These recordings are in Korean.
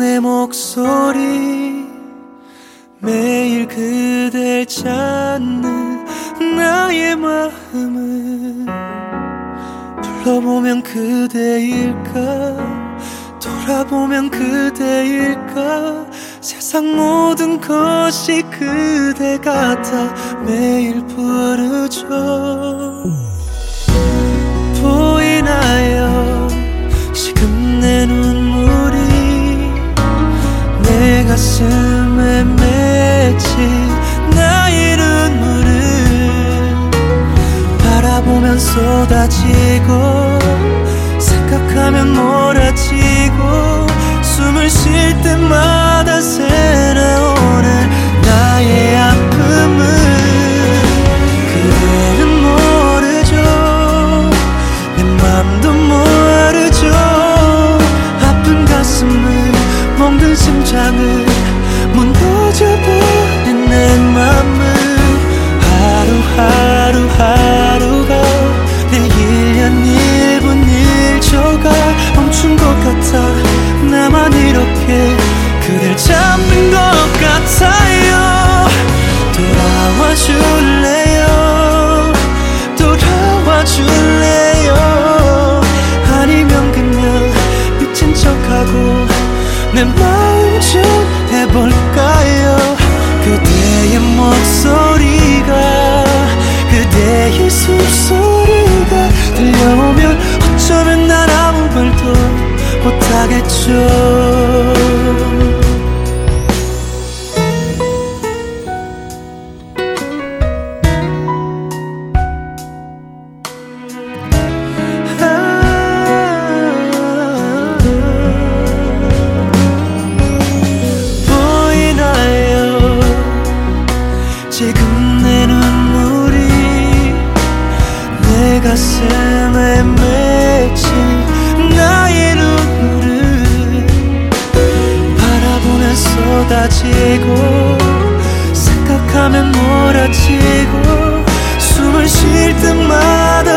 내 목소리 매일 그댈 찾는 나의 마음은 불러보면 그대일까? 돌아보면 그대일까? 세상 모든 것이 그대 같아 매일 부르죠 가슴에 맺힌 나의 눈물을 바라보면 쏟아지고 생각하면 몰아치고 숨을 쉴 때마다 새나오는 나의 아픔을 그대는 모르죠. 내 맘도 모르죠. 아픈 가슴을 멍든 심장을 무너져버린 내 맘을 하루하루 하루가 내 1년 1분 1초가 멈춘 것 같아. 나만 이렇게 그댈 잡는 못하겠죠. 보이나요? 지금 내 눈물이 내 가슴에 쏟아지고 생각하면 몰아치고 숨을 쉴 때마다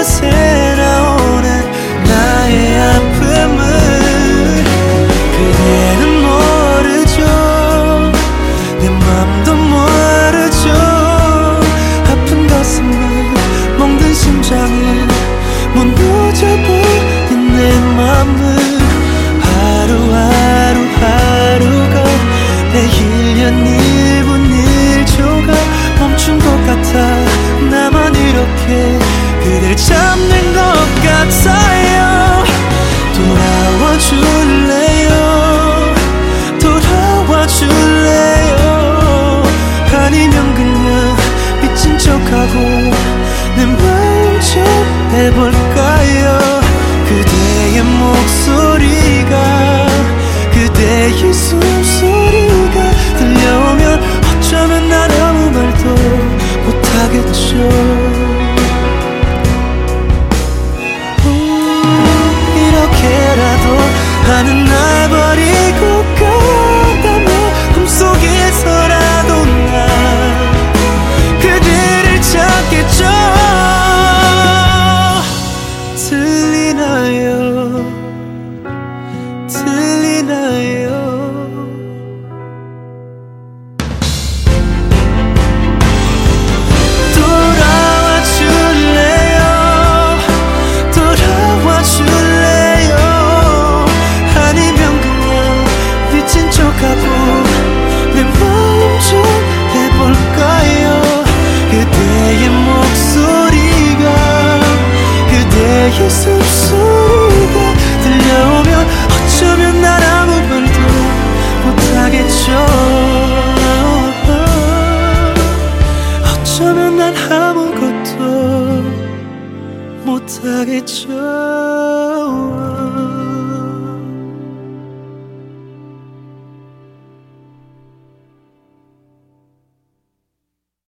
해볼까요? 그대의 목소리가 그대의 숨소리가 들려오면 어쩌면 난 아무 말도 못하겠죠. 이렇게라도 하는 그대의 숨소리가 들려오면 어쩌면 난 아무 말도 못하겠죠. 어쩌면 난 아무것도 못하겠죠